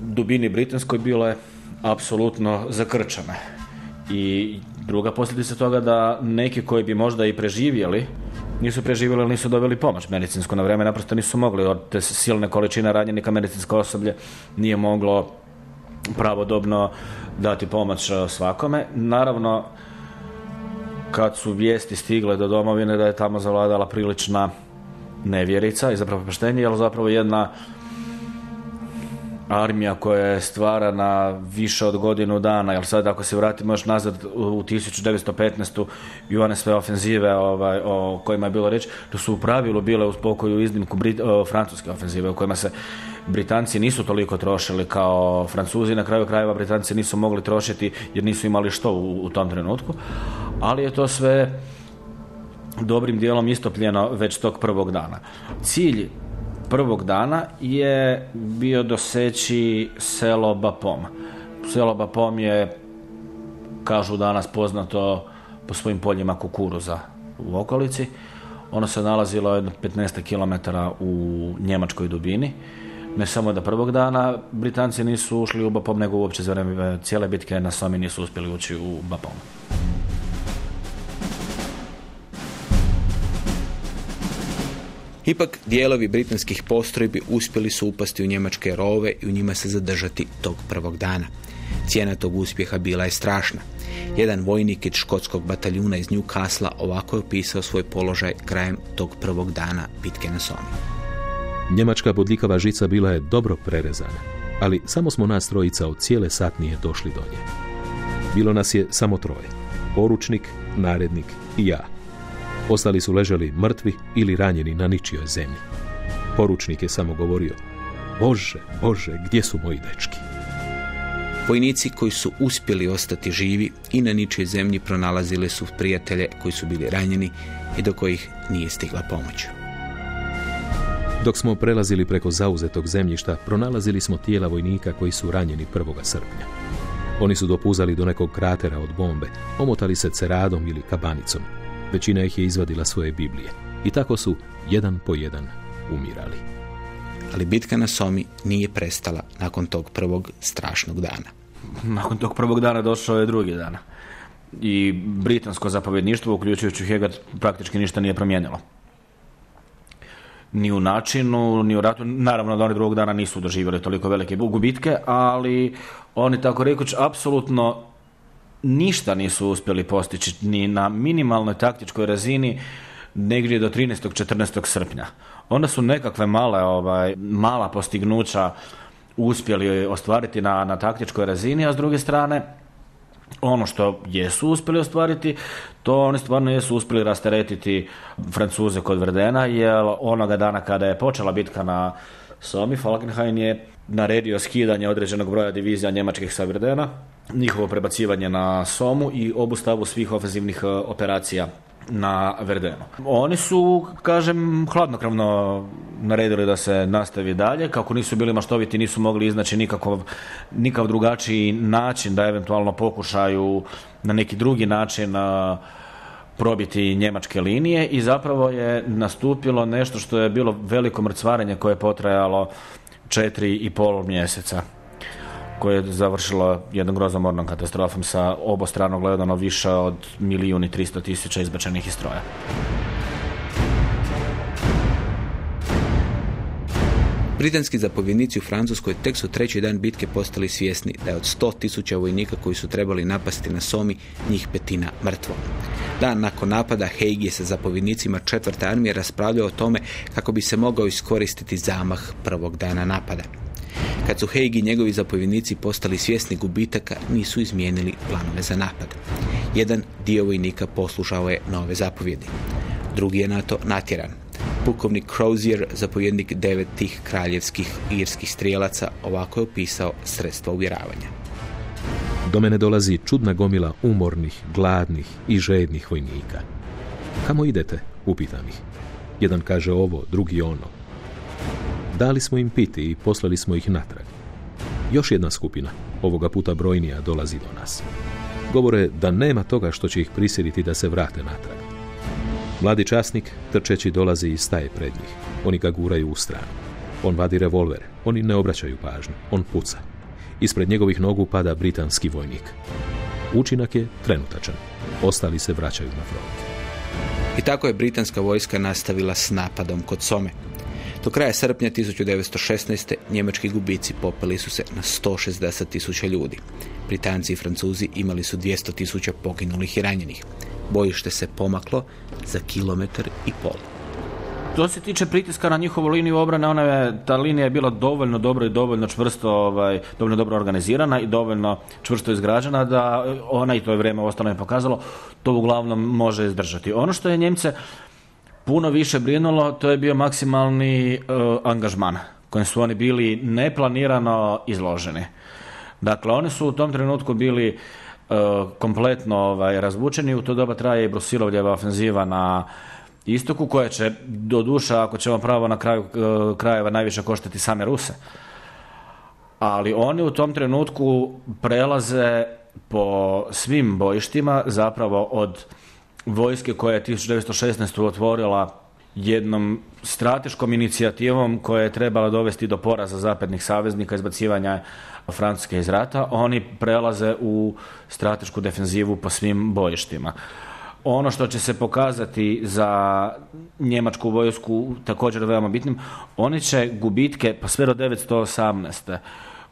dubini britanskoj bile apsolutno zakrčane. I druga posljedica toga da neki koji bi možda i preživjeli nisu preživjeli, ali nisu dobili pomoć medicinsku na vrijeme, naprosto nisu mogli od te silne količine ranjenika medicinsko osoblje nije moglo pravodobno dati pomoć e, svakome. Naravno, kad su vijesti stigle do domovine da je tamo zavladala prilična nevjerica i zapravo poštenje, jer zapravo jedna armija koja je stvarana više od godinu dana, jer sad ako se vratimo još nazad u 1915. i one sve ofenzive ovaj, o kojima je bilo reći, to su u pravilu bile uz pokoju iznimku Brit- o, francuske ofenzive u kojima se Britanci nisu toliko trošili kao Francuzi, na kraju krajeva Britanci nisu mogli trošiti jer nisu imali što u, u tom trenutku, ali je to sve dobrim dijelom istopljeno već tog prvog dana. Cilj prvog dana je bio doseći selo Bapom. Selo Bapom je, kažu danas, poznato po svojim poljima kukuruza u okolici. Ono se nalazilo jedno 15 km u njemačkoj dubini. Ne samo da prvog dana Britanci nisu ušli u Bapom, nego uopće za vreme cijele bitke na Somi nisu uspjeli ući u Bapom. Ipak, dijelovi britanskih postrojbi uspjeli su upasti u njemačke rove i u njima se zadržati tog prvog dana. Cijena tog uspjeha bila je strašna. Jedan vojnik iz škotskog bataljuna iz Newcastle ovako je opisao svoj položaj krajem tog prvog dana bitke na Somi. Njemačka bodljikava žica bila je dobro prerezana, ali samo smo nas trojica od cijele satnije došli do nje. Bilo nas je samo troje. Poručnik, narednik i ja. Ostali su ležali mrtvi ili ranjeni na ničijoj zemlji. Poručnik je samo govorio Bože, Bože, gdje su moji dečki? Vojnici koji su uspjeli ostati živi i na ničoj zemlji pronalazili su prijatelje koji su bili ranjeni i do kojih nije stigla pomoć. Dok smo prelazili preko zauzetog zemljišta, pronalazili smo tijela vojnika koji su ranjeni 1. srpnja. Oni su dopuzali do nekog kratera od bombe, omotali se ceradom ili kabanicom. Većina ih je izvadila svoje Biblije. I tako su, jedan po jedan, umirali. Ali bitka na Somi nije prestala nakon tog prvog strašnog dana. Nakon tog prvog dana došao je drugi dan. I britansko zapovjedništvo, uključujući Hegat, praktički ništa nije promijenilo. Ni u načinu, ni u ratu. Naravno da oni drugog dana nisu doživjeli toliko velike gubitke, ali oni tako rekuć apsolutno ništa nisu uspjeli postići ni na minimalnoj taktičkoj razini negdje do 13. 14. srpnja. Onda su nekakve male, ovaj, mala postignuća uspjeli ostvariti na, na taktičkoj razini, a s druge strane ono što jesu uspjeli ostvariti, to oni stvarno jesu uspjeli rasteretiti Francuze kod Verdena, jer onoga dana kada je počela bitka na Somi, Falkenhayn je naredio skidanje određenog broja divizija njemačkih sa Verdena, njihovo prebacivanje na Somu i obustavu svih ofenzivnih e, operacija na Verdenu. Oni su, kažem, hladnokravno naredili da se nastavi dalje. Kako nisu bili maštoviti, nisu mogli iznaći nikakav, nikav drugačiji način da eventualno pokušaju na neki drugi način a, probiti njemačke linije i zapravo je nastupilo nešto što je bilo veliko mrcvarenje koje je potrajalo četiri i pol mjeseca koje je završilo jednom grozomornom katastrofom sa obostrano gledano više od milijun i tristo tisuća izbačenih iz stroja. Britanski zapovjednici u Francuskoj tek su treći dan bitke postali svjesni da je od 100 tisuća vojnika koji su trebali napasti na Somi, njih petina mrtvo. Dan nakon napada Haig je sa zapovjednicima četvrte armije raspravljao o tome kako bi se mogao iskoristiti zamah prvog dana napada. Kad su Haig i njegovi zapovjednici postali svjesni gubitaka, nisu izmijenili planove za napad. Jedan dio vojnika poslušao je nove zapovjedi. Drugi je na to natjeran. Pukovnik Crozier, zapovjednik devetih kraljevskih irskih strijelaca, ovako je opisao sredstva uvjeravanja. Do mene dolazi čudna gomila umornih, gladnih i žednih vojnika. Kamo idete? Upitam ih. Jedan kaže ovo, drugi ono. Dali smo im piti i poslali smo ih natrag. Još jedna skupina, ovoga puta brojnija, dolazi do nas. Govore da nema toga što će ih prisiliti da se vrate natrag. Mladi časnik trčeći dolazi i staje pred njih. Oni ga guraju u stranu. On vadi revolver. Oni ne obraćaju pažnju. On puca. Ispred njegovih nogu pada britanski vojnik. Učinak je trenutačan. Ostali se vraćaju na front. I tako je britanska vojska nastavila s napadom kod Some. Do kraja srpnja 1916. njemački gubici popeli su se na 160 tisuća ljudi. Britanci i Francuzi imali su 200 tisuća poginulih i ranjenih. Bojište se pomaklo za kilometar i pol. Što se tiče pritiska na njihovu liniju obrane, ona je, ta linija je bila dovoljno dobro i dovoljno čvrsto, ovaj, dovoljno dobro organizirana i dovoljno čvrsto izgrađena da ona i to je vrijeme ostalo je pokazalo, to uglavnom može izdržati. Ono što je Njemce puno više brinulo, to je bio maksimalni uh, angažman kojim su oni bili neplanirano izloženi. Dakle, oni su u tom trenutku bili kompletno ovaj, razvučeni, u to doba traje i Brusilovljeva ofenziva na istoku koja će do duša, ako ćemo pravo na kraju uh, krajeva najviše koštati same Ruse. Ali oni u tom trenutku prelaze po svim bojištima zapravo od vojske koja je 1916. otvorila jednom strateškom inicijativom koja je trebala dovesti do poraza zapadnih saveznika, izbacivanja Francuske iz rata, oni prelaze u stratešku defenzivu po svim bojištima. Ono što će se pokazati za njemačku vojsku također veoma bitnim, oni će gubitke pa sve do 918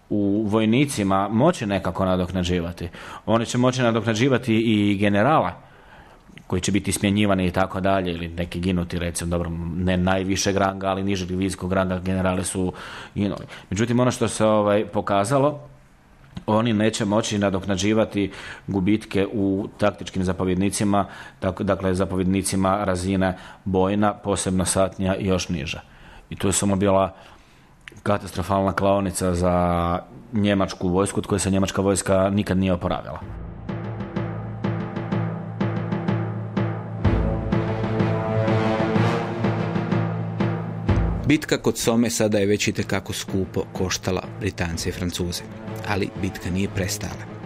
u vojnicima moći nekako nadoknađivati. Oni će moći nadoknađivati i generala koji će biti smjenjivani i tako dalje, ili neki ginuti, recimo, dobro, ne najvišeg ranga, ali nižeg divizijskog ranga generali su ginuli. Međutim, ono što se ovaj, pokazalo, oni neće moći nadoknađivati gubitke u taktičkim zapovjednicima, dakle zapovjednicima razine bojna, posebno satnja i još niža. I tu je samo bila katastrofalna klaonica za njemačku vojsku od koje se njemačka vojska nikad nije oporavila. Bitka kod Some sada je već i skupo koštala Britance i Francuze, ali bitka nije prestala.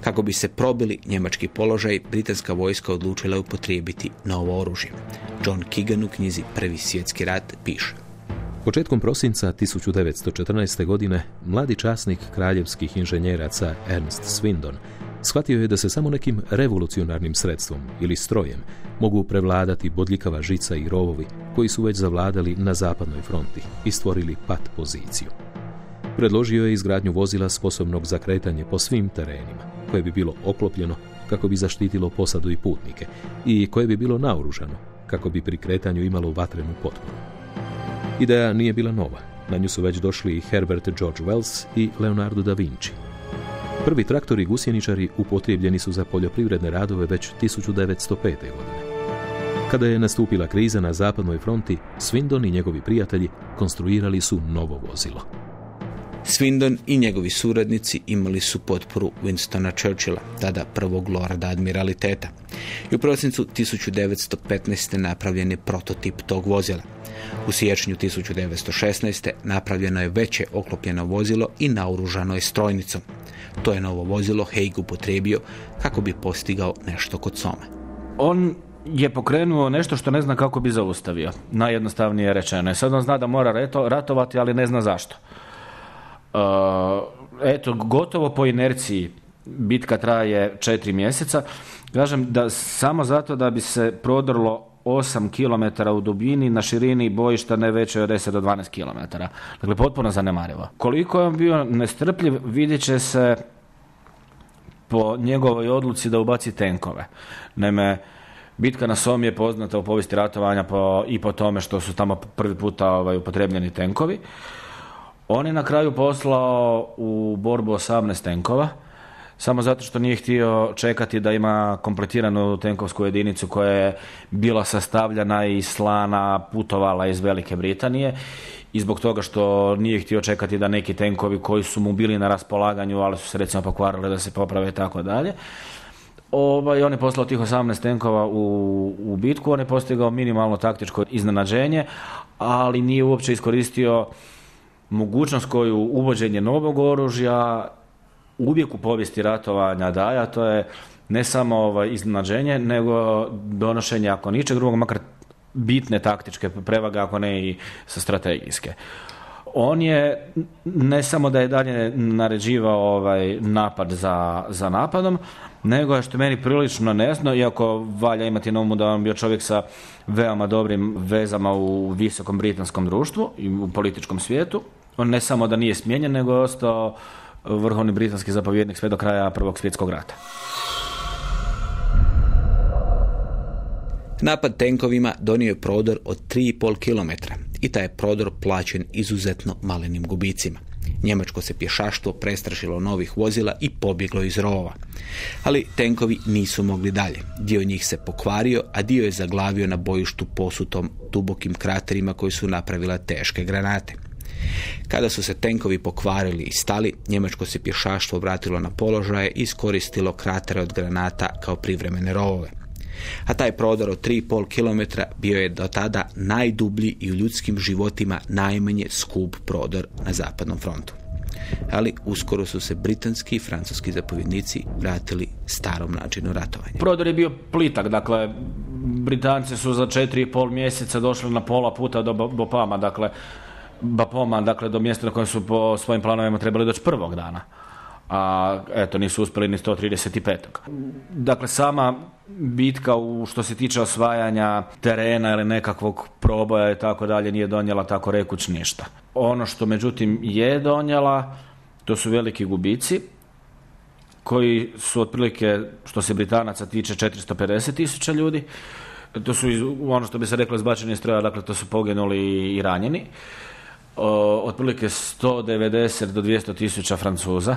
Kako bi se probili njemački položaj, britanska vojska odlučila upotrijebiti novo oružje. John Keegan u knjizi Prvi svjetski rat piše. Početkom prosinca 1914. godine mladi časnik kraljevskih inženjeraca Ernst Swindon shvatio je da se samo nekim revolucionarnim sredstvom ili strojem mogu prevladati bodljikava žica i rovovi koji su već zavladali na zapadnoj fronti i stvorili pat poziciju. Predložio je izgradnju vozila sposobnog za kretanje po svim terenima, koje bi bilo oklopljeno kako bi zaštitilo posadu i putnike i koje bi bilo naoružano kako bi pri kretanju imalo vatrenu potporu. Ideja nije bila nova. Na nju su već došli i Herbert George Wells i Leonardo da Vinci. Prvi traktori gusjeničari upotrijebljeni su za poljoprivredne radove već 1905. godine. Kada je nastupila kriza na zapadnoj fronti, Swindon i njegovi prijatelji konstruirali su novo vozilo. Swindon i njegovi suradnici imali su potporu Winstona Churchilla, tada prvog lorda admiraliteta. I u prosincu 1915. napravljen je prototip tog vozila. U siječnju 1916. napravljeno je veće oklopljeno vozilo i naoružano je strojnicom. To je novo vozilo Haig upotrijebio kako bi postigao nešto kod Some. On je pokrenuo nešto što ne zna kako bi zaustavio. Najjednostavnije rečeno. Sad on zna da mora ratovati, ali ne zna zašto. Uh, eto, gotovo po inerciji bitka traje četiri mjeseca. Kažem da samo zato da bi se prodrlo 8 km u dubini, na širini bojišta ne veće od 10 do 12 km. Dakle, potpuno zanemarivo. Koliko je on bio nestrpljiv, vidjet će se po njegovoj odluci da ubaci tenkove. Naime, bitka na Somi je poznata u povijesti ratovanja po, i po tome što su tamo prvi puta ovaj, upotrebljeni tenkovi. On je na kraju poslao u borbu 18 tenkova, samo zato što nije htio čekati da ima kompletiranu tenkovsku jedinicu koja je bila sastavljena i slana, putovala iz Velike Britanije i zbog toga što nije htio čekati da neki tenkovi koji su mu bili na raspolaganju, ali su se recimo pokvarili da se poprave i tako dalje. Ovaj, on je poslao tih 18 tenkova u, u bitku, on je postigao minimalno taktičko iznenađenje, ali nije uopće iskoristio mogućnost koju uvođenje novog oružja uvijek u povijesti ratovanja daje, to je ne samo ovaj, iznenađenje, nego donošenje, ako ničeg drugog, makar bitne taktičke prevage, ako ne i sa strategijske. On je ne samo da je dalje naređivao ovaj napad za, za napadom, nego je što meni prilično nesno, iako valja imati na umu da on bio čovjek sa veoma dobrim vezama u visokom britanskom društvu i u političkom svijetu. On ne samo da nije smijenjen, nego je ostao vrhovni britanski zapovjednik sve do kraja Prvog svjetskog rata. Napad tenkovima donio je prodor od 3,5 km i taj je prodor plaćen izuzetno malenim gubicima. Njemačko se pješaštvo prestrašilo novih vozila i pobjeglo iz rova. Ali tenkovi nisu mogli dalje. Dio njih se pokvario, a dio je zaglavio na bojištu posutom dubokim kraterima koji su napravila teške granate. Kada su se tenkovi pokvarili i stali, njemačko se pješaštvo vratilo na položaje i iskoristilo kratere od granata kao privremene rovove. A taj prodor od 3,5 km bio je do tada najdublji i u ljudskim životima najmanje skup prodor na zapadnom frontu. Ali uskoro su se britanski i francuski zapovjednici vratili starom načinu ratovanja. Prodor je bio plitak, dakle, Britanci su za 4,5 mjeseca došli na pola puta do Bopama, dakle, Bapoma, dakle, do mjesta na kojem su po svojim planovima trebali doći prvog dana a eto nisu uspjeli ni 135. Dakle, sama bitka u što se tiče osvajanja terena ili nekakvog proboja i tako dalje nije donijela tako rekuć ništa. Ono što međutim je donijela, to su veliki gubici koji su otprilike, što se Britanaca tiče, 450 tisuća ljudi. To su ono što bi se reklo izbačeni stroja, dakle to su poginuli i ranjeni. Otprilike 190 do 200 tisuća Francuza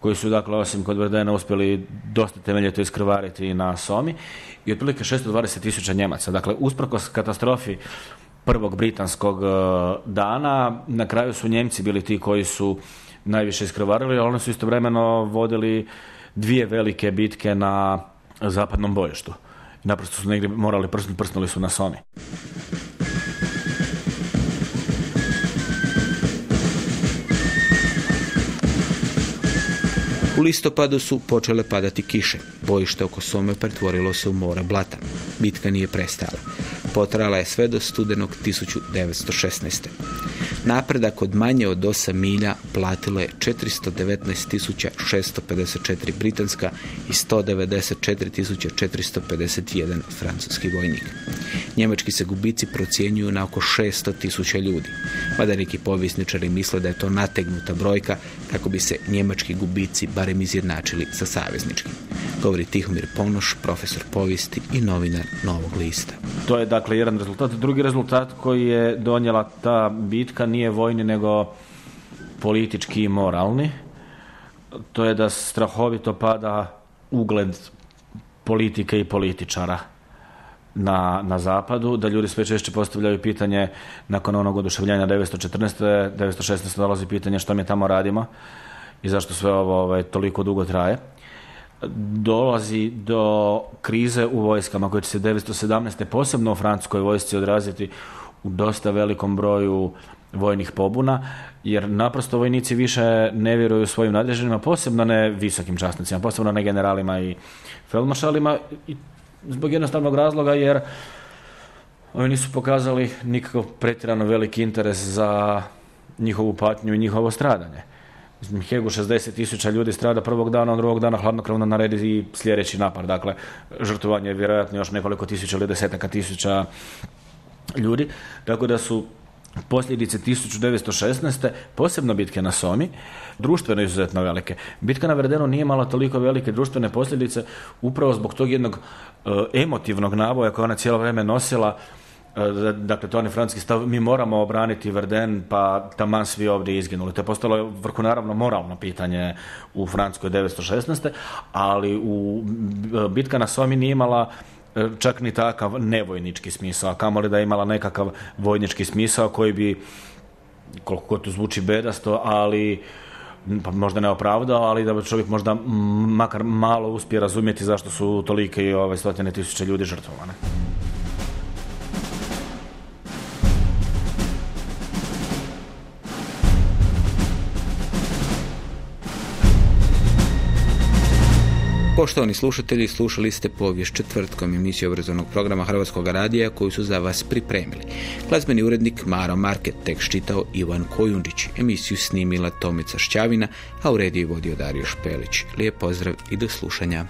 koji su dakle osim kod Verdena uspjeli dosta temeljito iskrvariti na Somi i otprilike 620 tisuća Njemaca. Dakle, usprkos katastrofi prvog britanskog e, dana, na kraju su Njemci bili ti koji su najviše iskrvarili, ali oni su istovremeno vodili dvije velike bitke na zapadnom bojištu. Naprosto su negdje morali prsnuti, prsnuli su na Somi. U listopadu su počele padati kiše. Bojište oko Some pretvorilo se u more blata. Bitka nije prestala. Potrala je sve do studenog 1916. Napredak od manje od 8 milja platilo je 419.654 britanska i 194.451 francuski vojnik. Njemački se gubici procjenjuju na oko 600.000 ljudi. Mada neki povjesničari misle da je to nategnuta brojka kako bi se njemački gubici barem izjednačili sa savezničkim. Govori Tihomir Ponoš, profesor povijesti i novinar Novog lista. To je dakle jedan rezultat. Drugi rezultat koji je donijela ta bitka nije vojni nego politički i moralni. To je da strahovito pada ugled politike i političara na, na zapadu, da ljudi sve češće postavljaju pitanje nakon onog oduševljenja 914. 916. dolazi pitanje što mi tamo radimo i zašto sve ovo ovaj, toliko dugo traje. Dolazi do krize u vojskama koje će se 917. posebno u francuskoj vojsci odraziti u dosta velikom broju vojnih pobuna, jer naprosto vojnici više ne vjeruju svojim nadređenima, posebno ne visokim časnicima, posebno ne generalima i feldmaršalima i zbog jednostavnog razloga jer oni nisu pokazali nikakav pretjerano veliki interes za njihovu patnju i njihovo stradanje. Hegu 60 tisuća ljudi strada prvog dana, a drugog dana hladnokrvno naredi i sljedeći napad. Dakle, žrtvovanje je vjerojatno još nekoliko tisuća ili desetaka tisuća ljudi. Tako da su posljedice 1916. posebno bitke na Somi, društveno izuzetno velike. Bitka na Verdenu nije imala toliko velike društvene posljedice upravo zbog tog jednog e, emotivnog naboja koje ona cijelo vrijeme nosila dakle to je francuski stav, mi moramo obraniti Verden, pa taman svi ovdje izginuli. To je postalo vrhu naravno moralno pitanje u Francuskoj 1916. Ali u bitka na Somi nije imala čak ni takav nevojnički smisao, a kamoli da je imala nekakav vojnički smisao koji bi, koliko god to zvuči bedasto, ali pa možda ne opravdao, ali da bi čovjek možda makar malo uspije razumjeti zašto su tolike i ove stotine tisuće ljudi žrtvovane. Poštovani slušatelji, slušali ste povijest četvrtkom emisiju obrazovnog programa Hrvatskog radija koju su za vas pripremili. Glazbeni urednik Maro Market, tekst čitao Ivan Kojundić, emisiju snimila Tomica Šćavina, a u rediju vodio Dario Špelić. Lijep pozdrav i do slušanja.